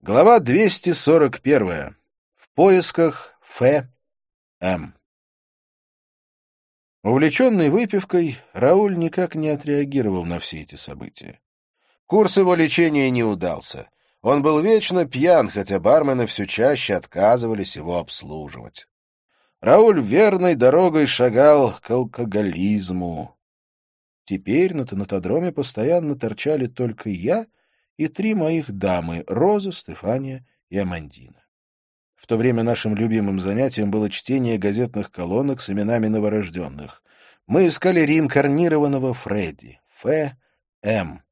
Глава 241. В поисках Ф. М. Увлеченный выпивкой, Рауль никак не отреагировал на все эти события. Курс его лечения не удался. Он был вечно пьян, хотя бармены все чаще отказывались его обслуживать. Рауль верной дорогой шагал к алкоголизму. Теперь на тонатодроме постоянно торчали только я — и три моих дамы — Роза, Стефания и Амандина. В то время нашим любимым занятием было чтение газетных колонок с именами новорожденных. Мы искали реинкарнированного Фредди. Ф. М.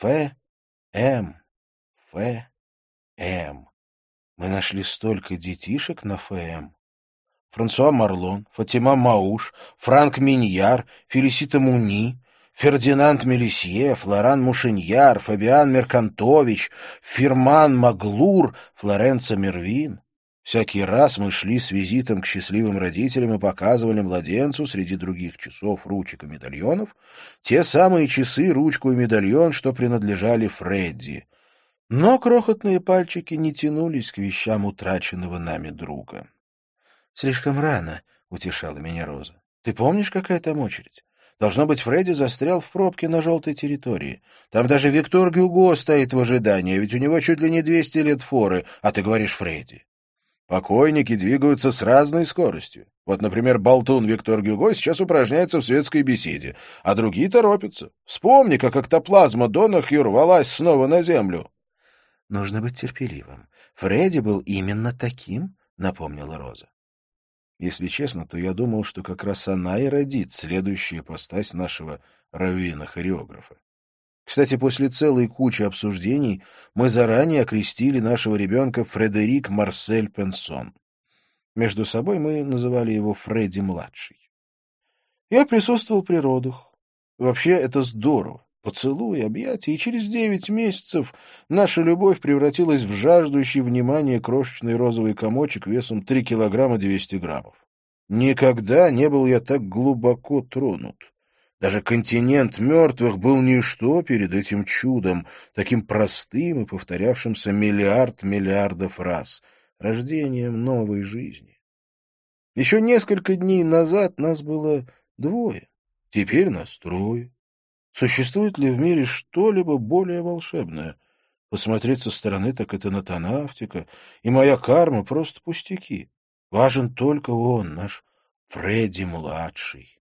Ф. М. Ф. М. Мы нашли столько детишек на ФМ. Франсуа Марлон, Фатима Мауш, Франк Миньяр, Фелисита Муни, Фердинанд Мелисье, Флоран Мушеньяр, Фабиан Меркантович, Фирман Маглур, Флоренцо Мервин. Всякий раз мы шли с визитом к счастливым родителям и показывали младенцу среди других часов, ручек и медальонов те самые часы, ручку и медальон, что принадлежали Фредди. Но крохотные пальчики не тянулись к вещам утраченного нами друга. — Слишком рано, — утешала меня Роза. — Ты помнишь, какая там очередь? Должно быть, Фредди застрял в пробке на желтой территории. Там даже Виктор Гюго стоит в ожидании, ведь у него чуть ли не 200 лет форы, а ты говоришь Фредди. Покойники двигаются с разной скоростью. Вот, например, болтун Виктор Гюго сейчас упражняется в светской беседе, а другие торопятся. Вспомни, как эктоплазма Донахью рвалась снова на землю. — Нужно быть терпеливым. Фредди был именно таким, — напомнила Роза. Если честно, то я думал, что как раз она и родит следующую постась нашего раввина-хореографа. Кстати, после целой кучи обсуждений мы заранее окрестили нашего ребенка Фредерик Марсель Пенсон. Между собой мы называли его Фредди-младший. Я присутствовал при родах. Вообще, это здорово. Поцелуй, объятия, и через девять месяцев наша любовь превратилась в жаждущий внимания крошечный розовый комочек весом три килограмма двести граммов. Никогда не был я так глубоко тронут. Даже континент мертвых был ничто перед этим чудом, таким простым и повторявшимся миллиард миллиардов раз, рождением новой жизни. Еще несколько дней назад нас было двое, теперь нас трое. Существует ли в мире что-либо более волшебное? Посмотреть со стороны, так это натонавтика, и моя карма — просто пустяки. Важен только он, наш Фредди-младший.